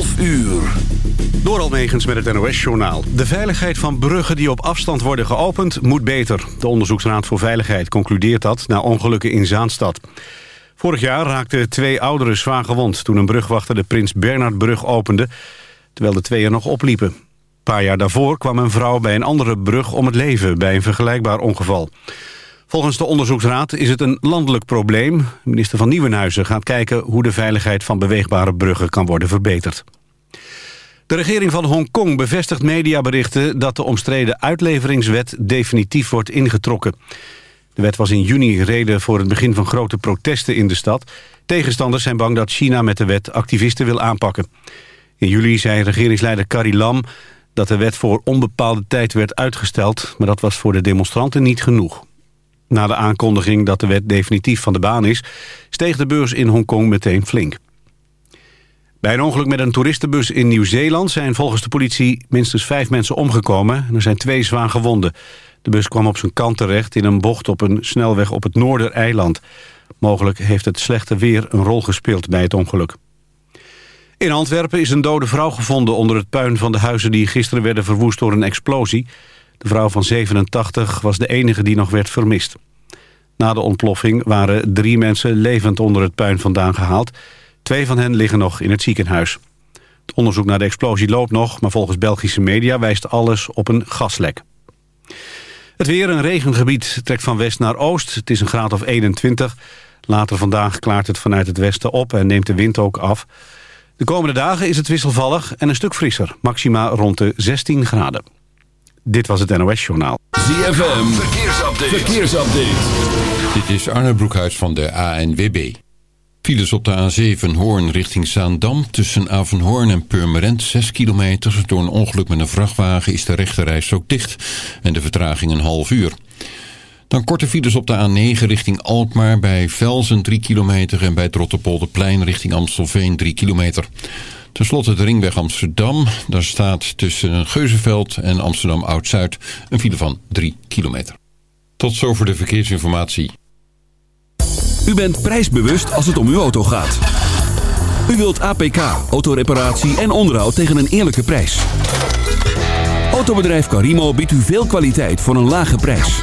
12 uur. Door Almegens met het NOS-journaal. De veiligheid van bruggen die op afstand worden geopend moet beter. De Onderzoeksraad voor Veiligheid concludeert dat na ongelukken in Zaanstad. Vorig jaar raakten twee ouderen zwaar gewond... toen een brugwachter de Prins Bernhardbrug opende... terwijl de twee er nog opliepen. Een paar jaar daarvoor kwam een vrouw bij een andere brug om het leven... bij een vergelijkbaar ongeval. Volgens de onderzoeksraad is het een landelijk probleem. Minister van Nieuwenhuizen gaat kijken hoe de veiligheid van beweegbare bruggen kan worden verbeterd. De regering van Hongkong bevestigt mediaberichten dat de omstreden uitleveringswet definitief wordt ingetrokken. De wet was in juni reden voor het begin van grote protesten in de stad. Tegenstanders zijn bang dat China met de wet activisten wil aanpakken. In juli zei regeringsleider Carrie Lam dat de wet voor onbepaalde tijd werd uitgesteld... maar dat was voor de demonstranten niet genoeg. Na de aankondiging dat de wet definitief van de baan is... steeg de beurs in Hongkong meteen flink. Bij een ongeluk met een toeristenbus in Nieuw-Zeeland... zijn volgens de politie minstens vijf mensen omgekomen... en er zijn twee zwaar gewonden. De bus kwam op zijn kant terecht in een bocht op een snelweg op het Noordereiland. Mogelijk heeft het slechte weer een rol gespeeld bij het ongeluk. In Antwerpen is een dode vrouw gevonden onder het puin van de huizen... die gisteren werden verwoest door een explosie... De vrouw van 87 was de enige die nog werd vermist. Na de ontploffing waren drie mensen levend onder het puin vandaan gehaald. Twee van hen liggen nog in het ziekenhuis. Het onderzoek naar de explosie loopt nog... maar volgens Belgische media wijst alles op een gaslek. Het weer, een regengebied, trekt van west naar oost. Het is een graad of 21. Later vandaag klaart het vanuit het westen op en neemt de wind ook af. De komende dagen is het wisselvallig en een stuk frisser. Maxima rond de 16 graden. Dit was het NOS Journaal. ZFM, verkeersupdate. verkeersupdate. Dit is Arne Broekhuis van de ANWB. Files op de A7 Hoorn richting Zaandam tussen Avenhoorn en Purmerend 6 kilometer. Door een ongeluk met een vrachtwagen is de rechterreis ook dicht en de vertraging een half uur. Dan korte files op de A9 richting Alkmaar bij Velzen 3 kilometer en bij Trotterpolderplein richting Amstelveen 3 kilometer. Ten slotte de ringweg Amsterdam. Daar staat tussen Geuzenveld en Amsterdam Oud-Zuid een file van 3 kilometer. Tot zover de verkeersinformatie. U bent prijsbewust als het om uw auto gaat. U wilt APK, autoreparatie en onderhoud tegen een eerlijke prijs. Autobedrijf Carimo biedt u veel kwaliteit voor een lage prijs.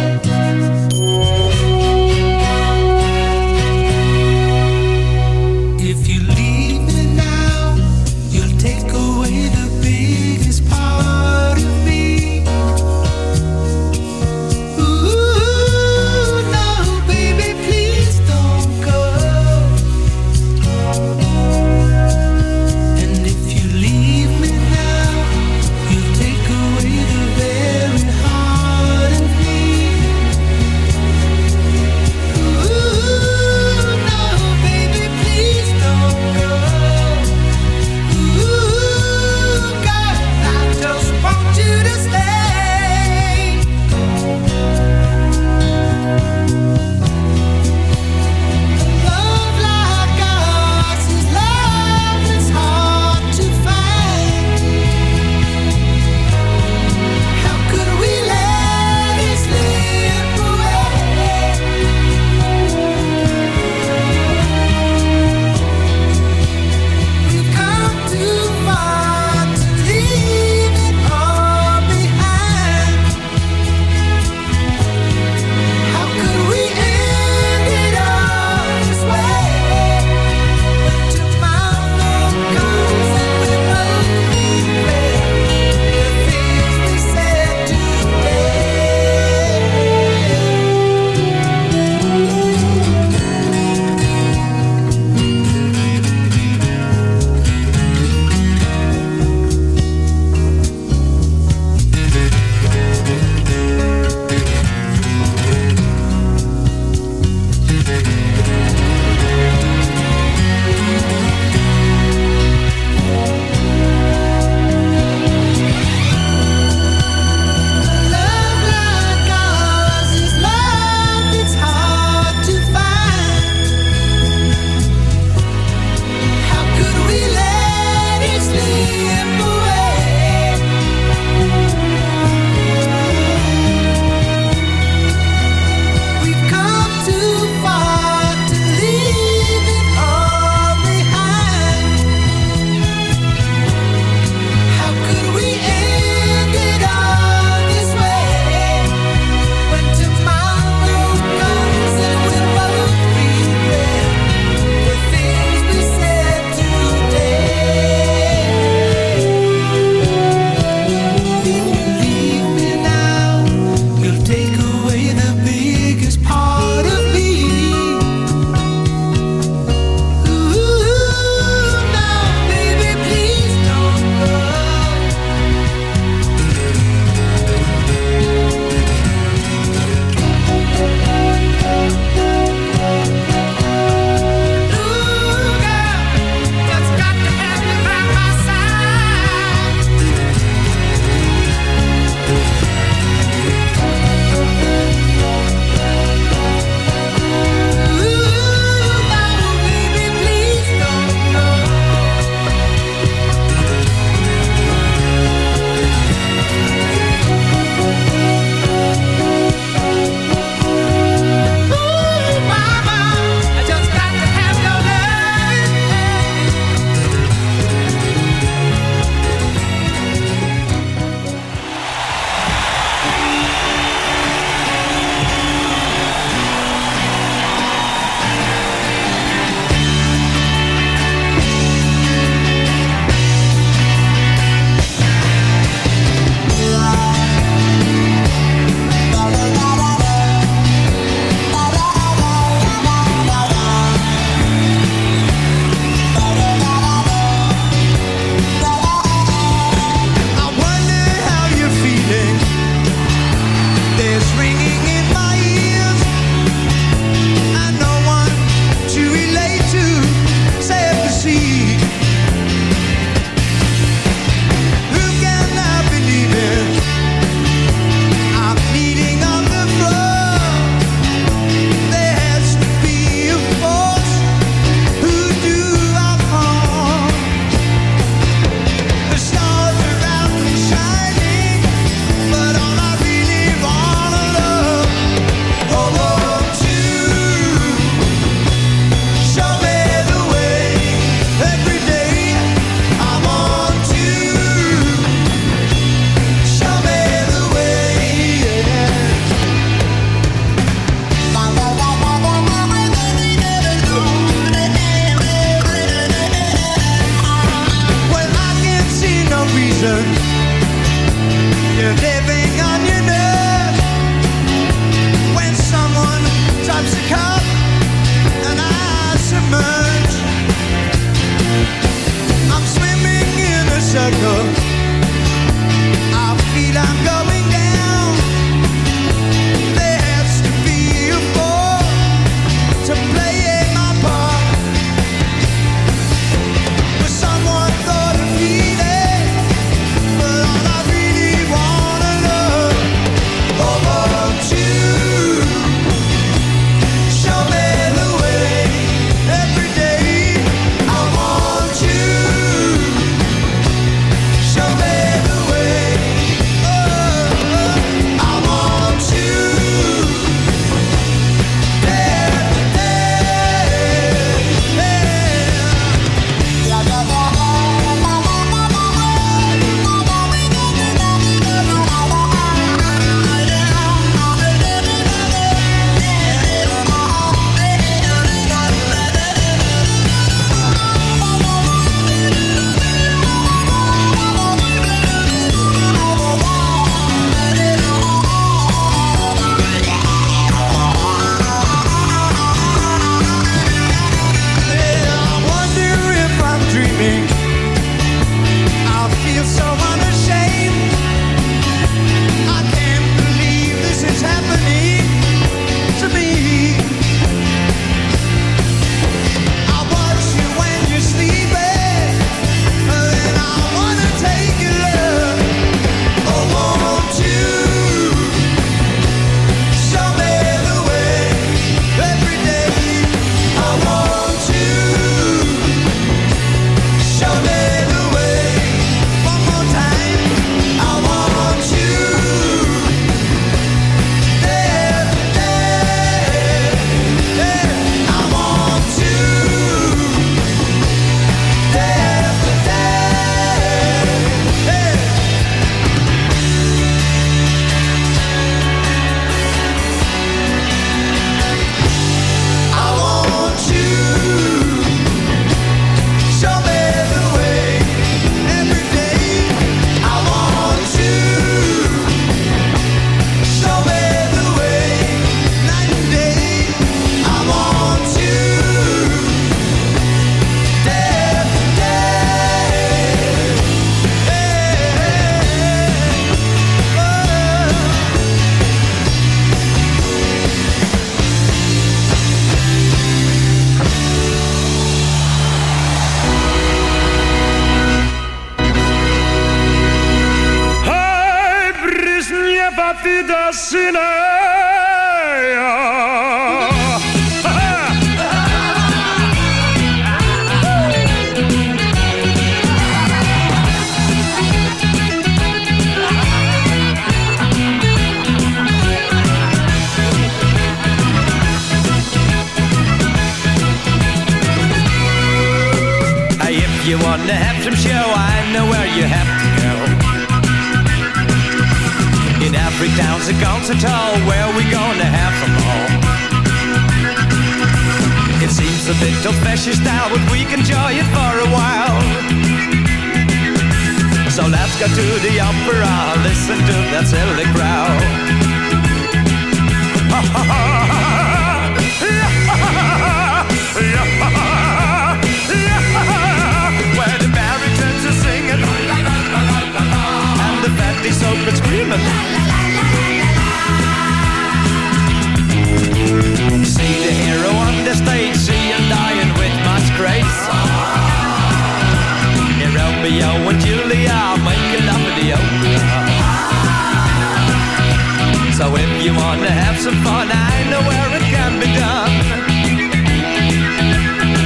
you want to have some fun, I know where it can be done.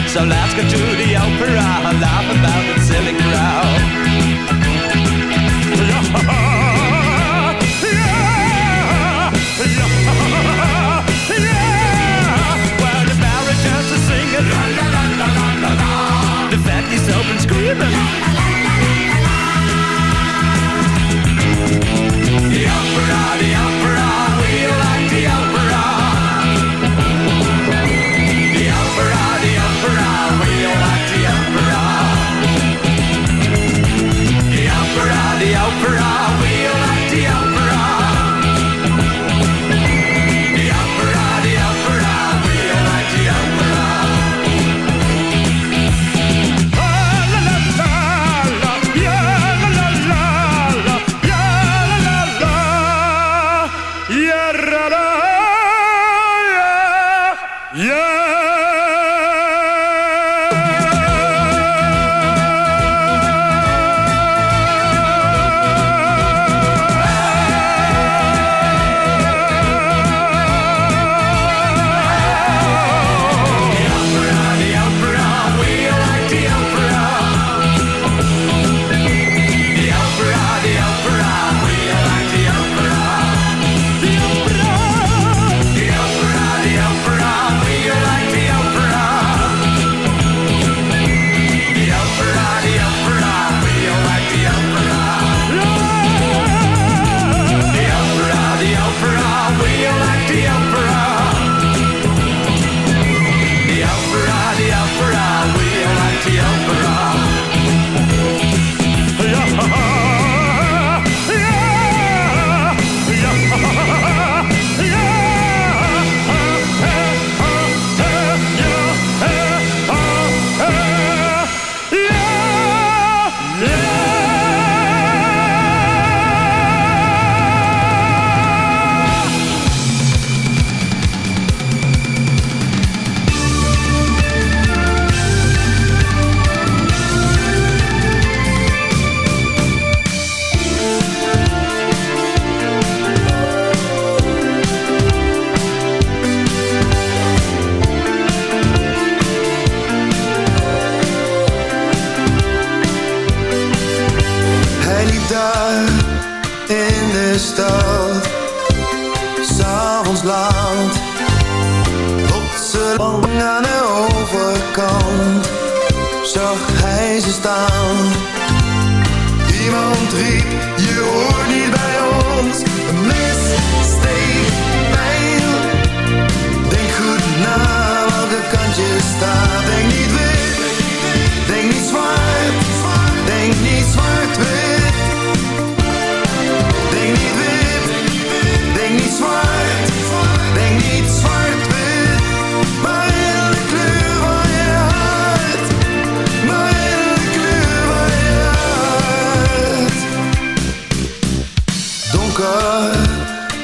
So let's go to the opera, I'll laugh about the silly crowd. yeah, yeah, yeah. The singing, la la la la la la. The fat is open screaming.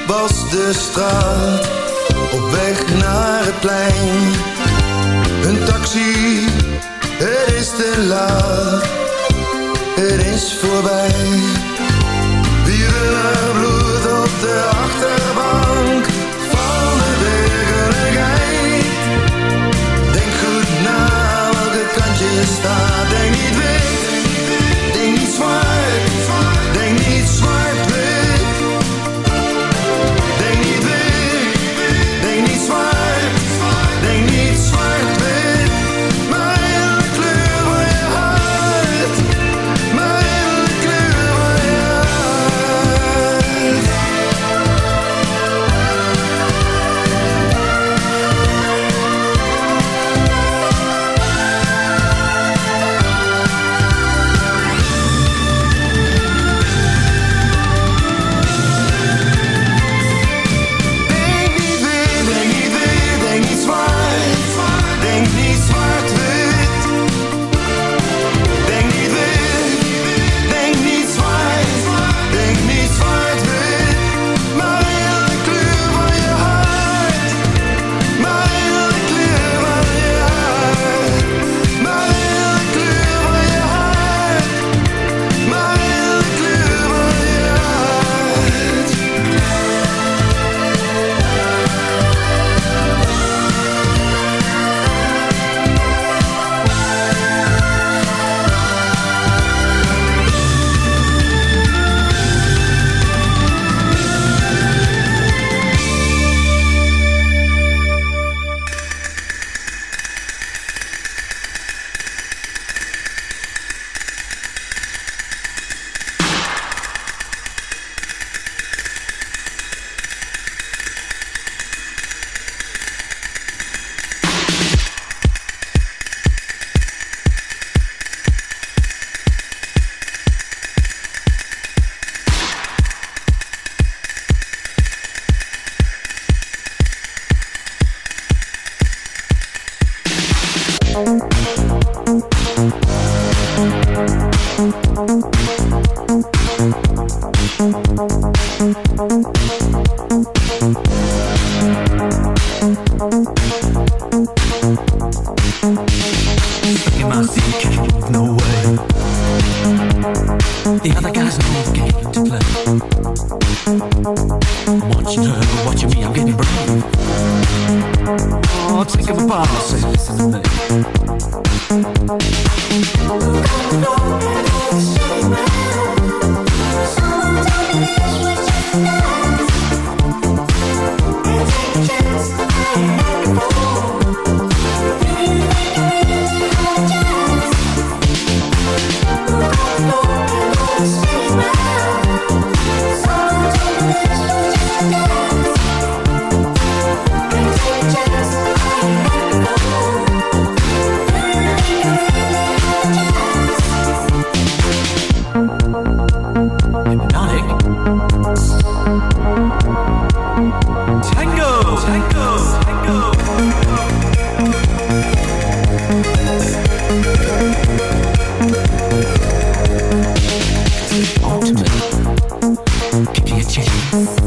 was de straat op weg naar het plein. Een taxi, het is te laat, het is voorbij. Wierenlui bloed op de achterbank van de werkelijkheid. Denk goed na welke kant je staat.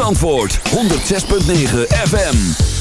Antwoord 106.9 FM.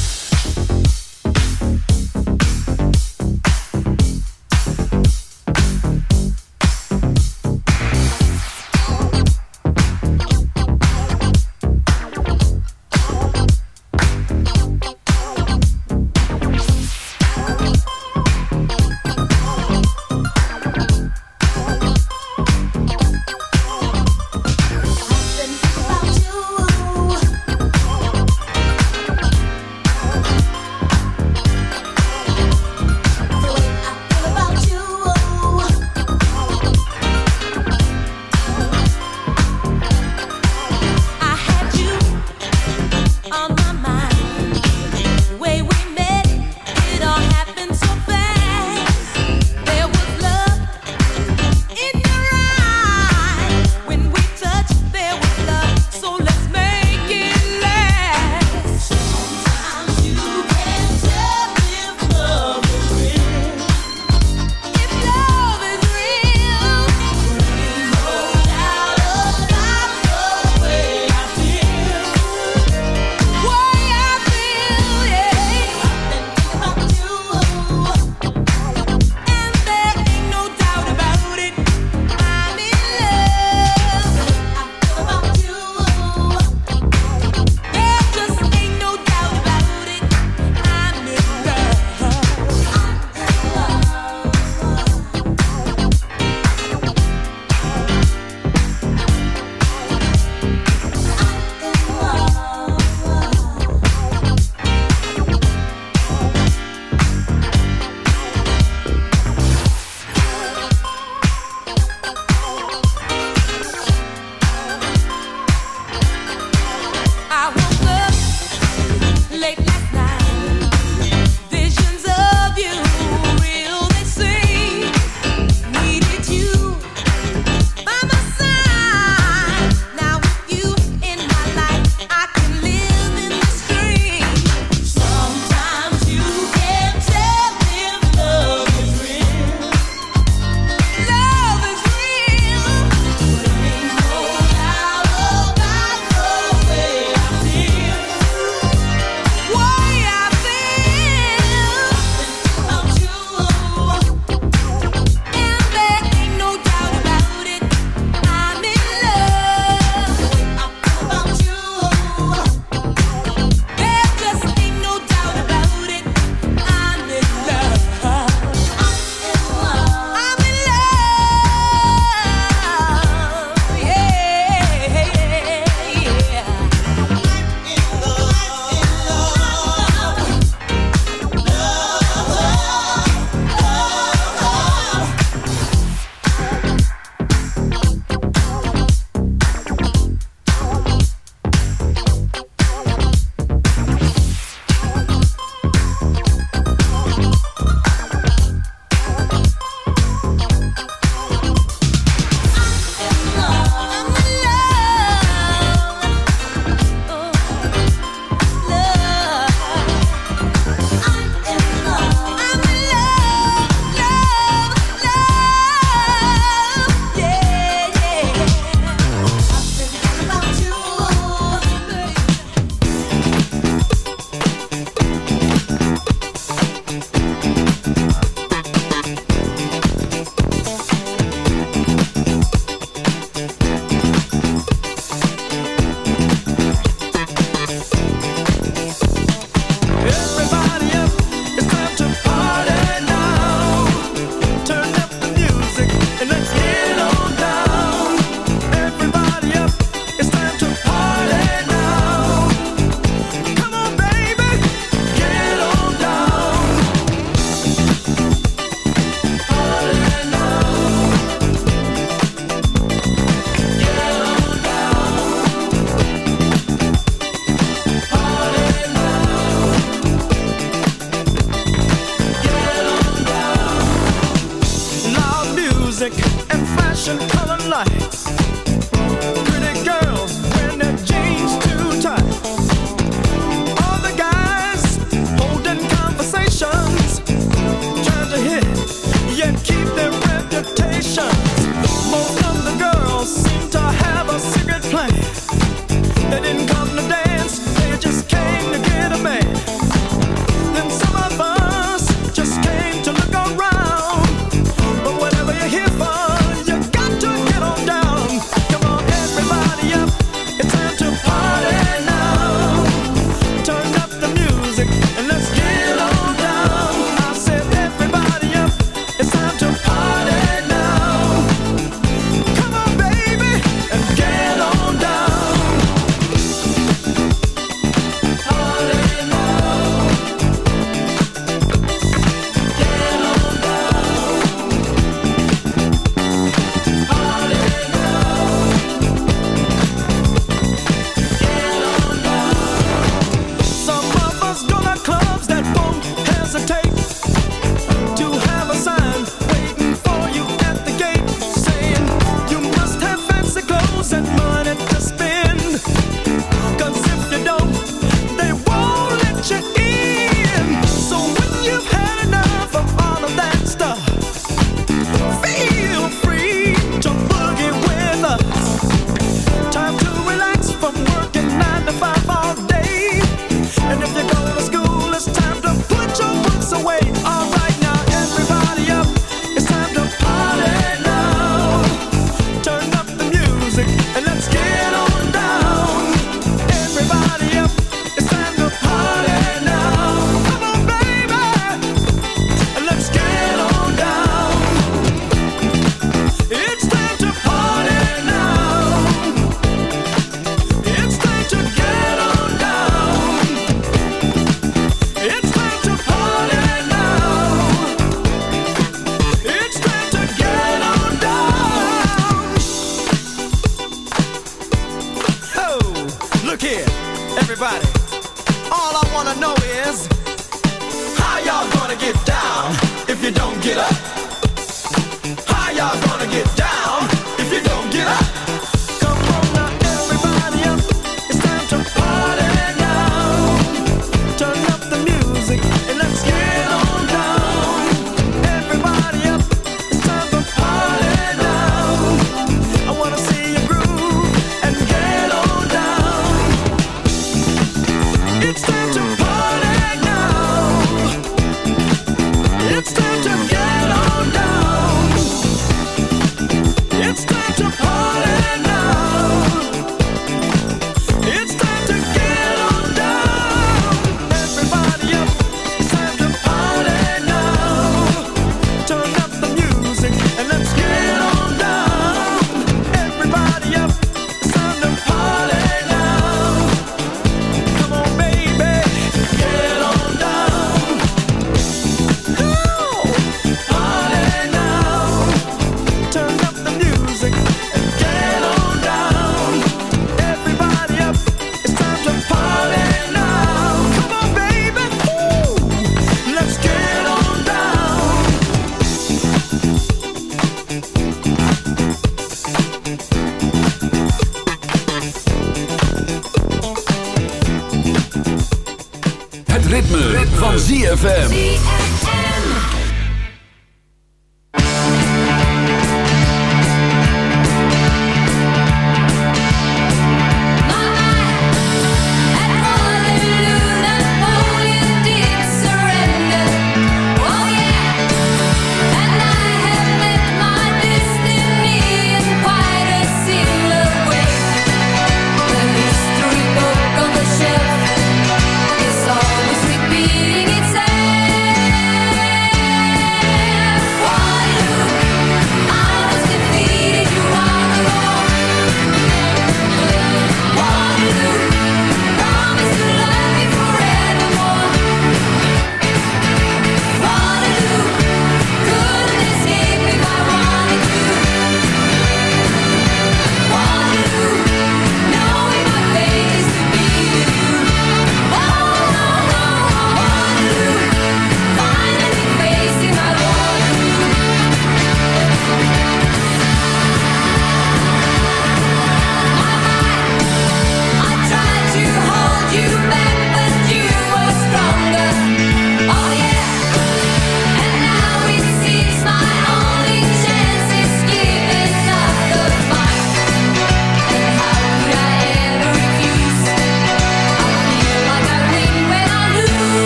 Revolution.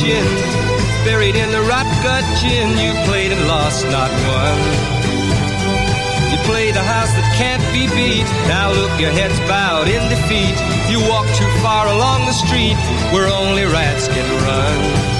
chin? Buried in the rot gut gin, you played and lost, not won. Played a house that can't be beat. Now look, your head's bowed in defeat. You walk too far along the street where only rats can run.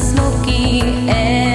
smoky air.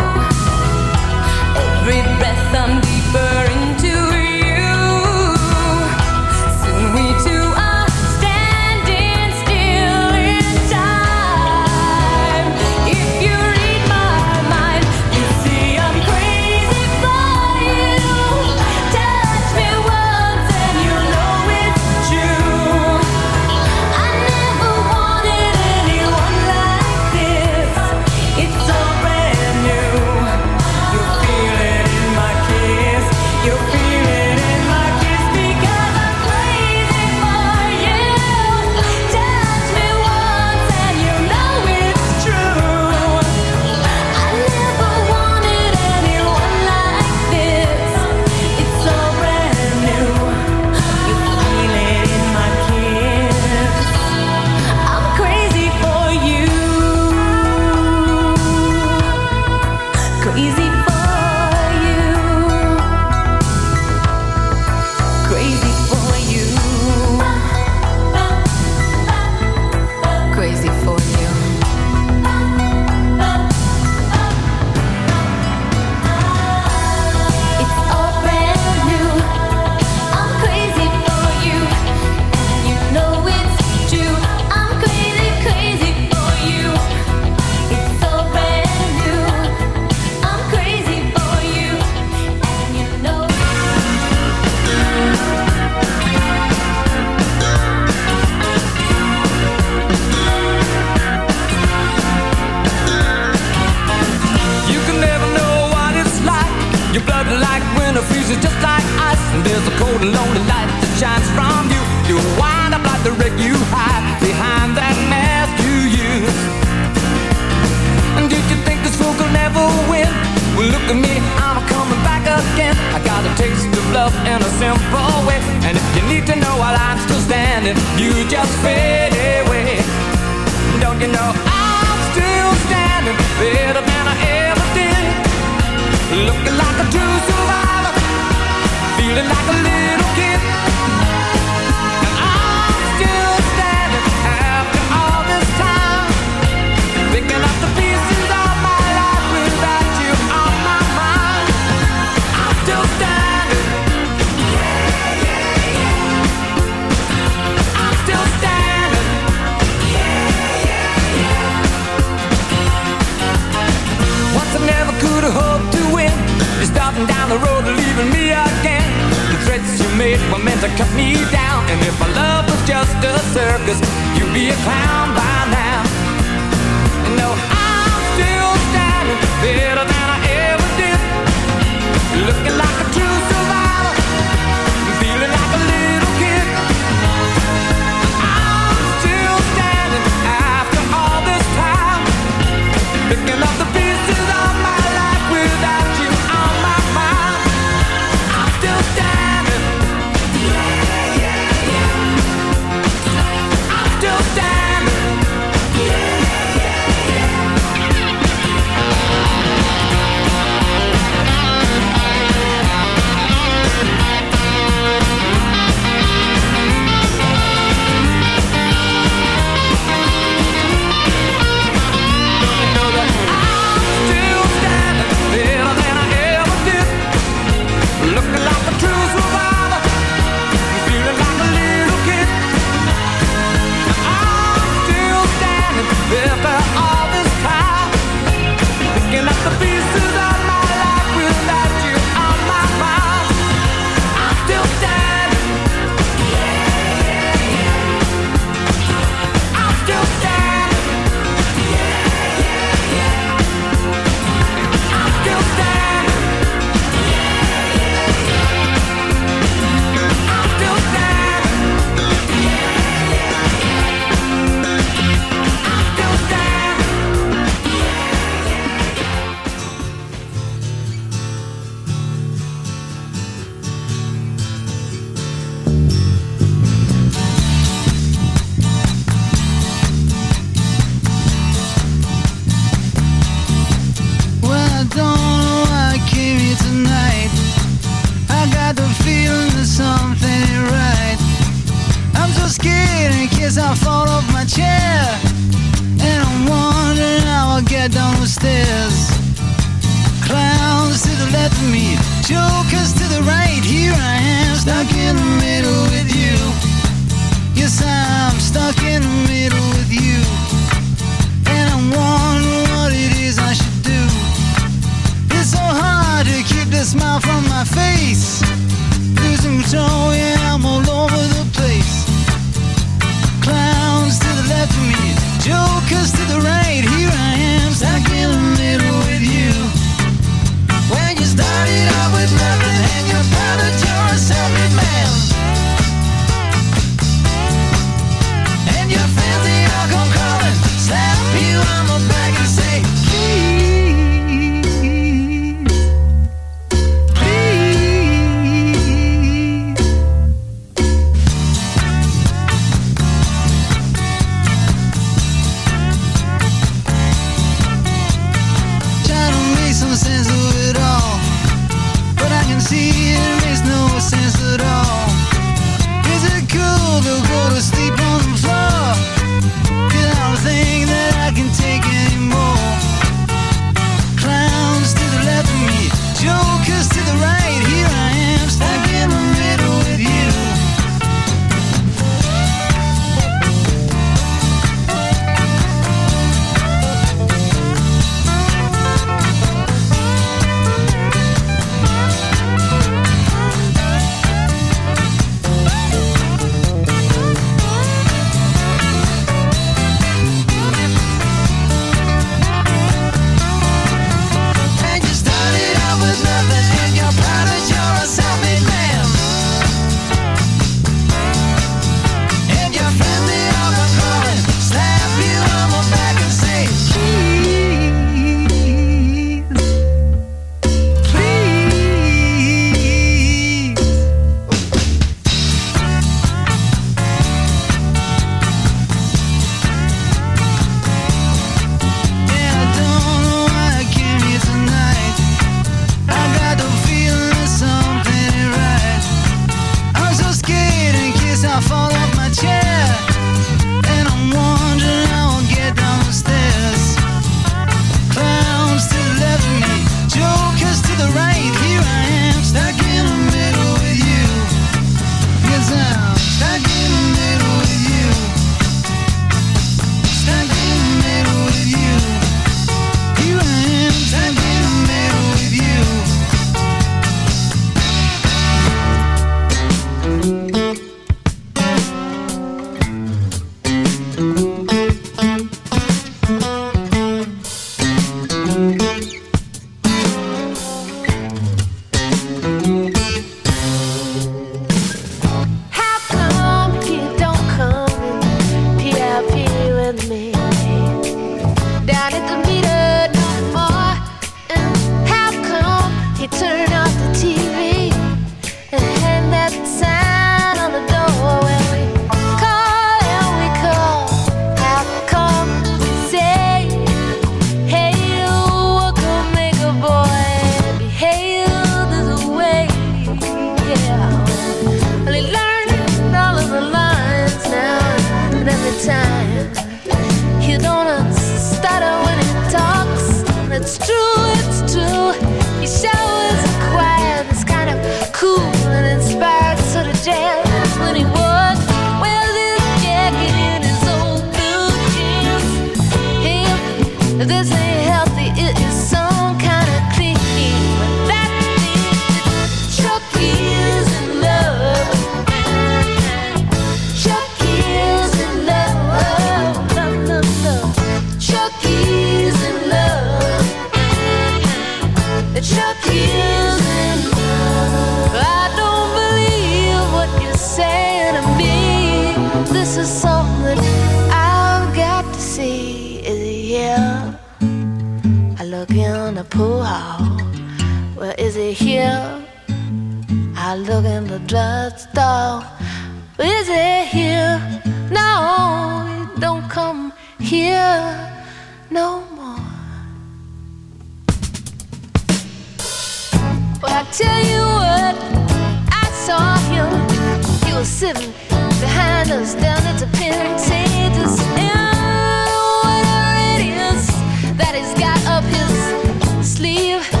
Up his sleeve,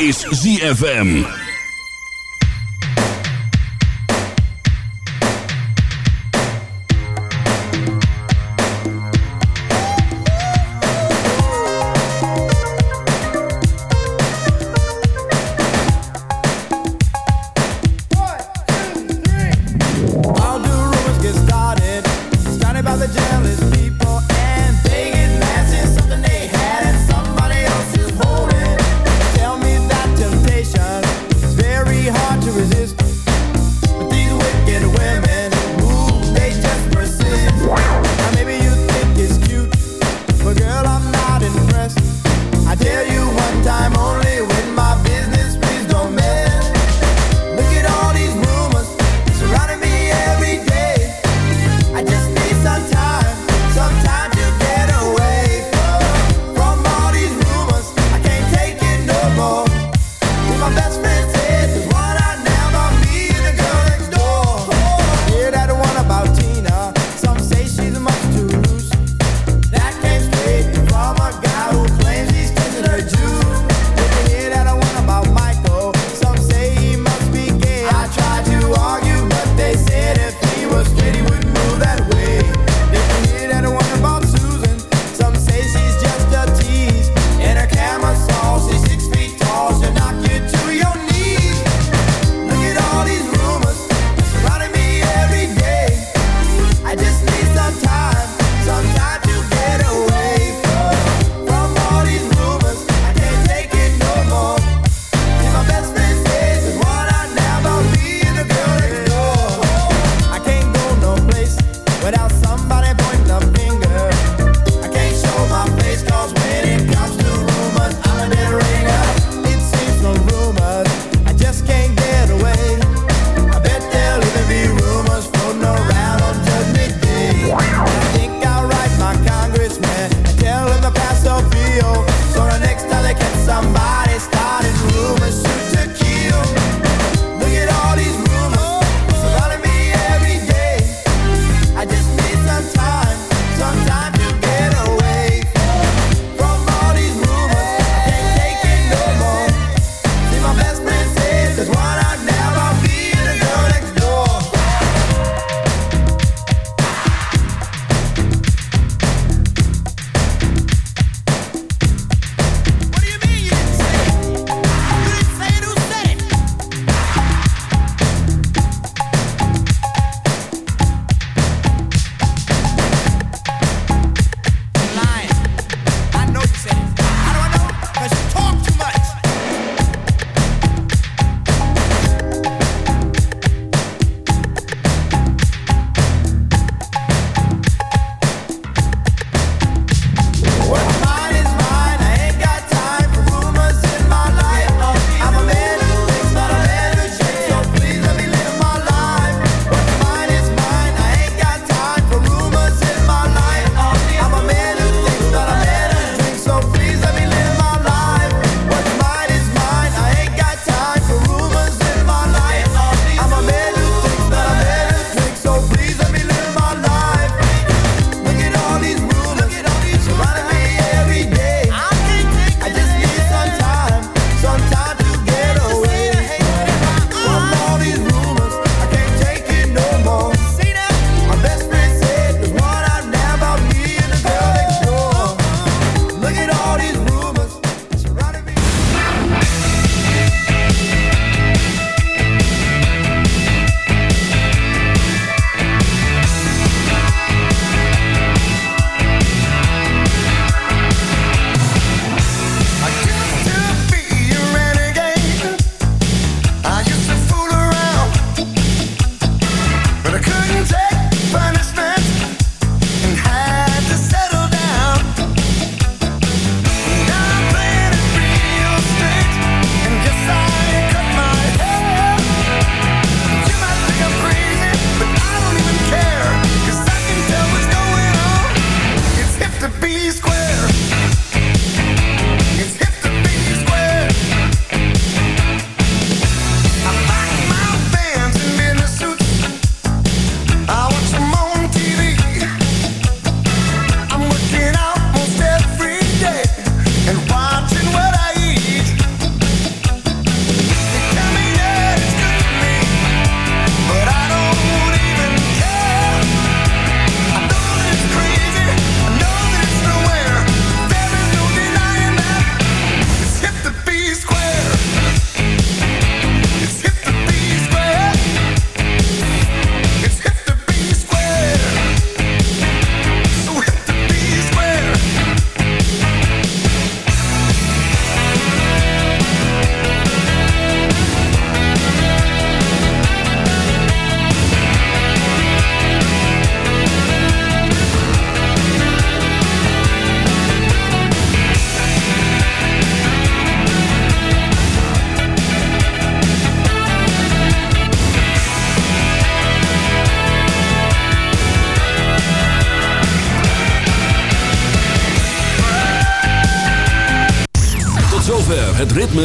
is ZFM.